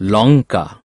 লঙ্কা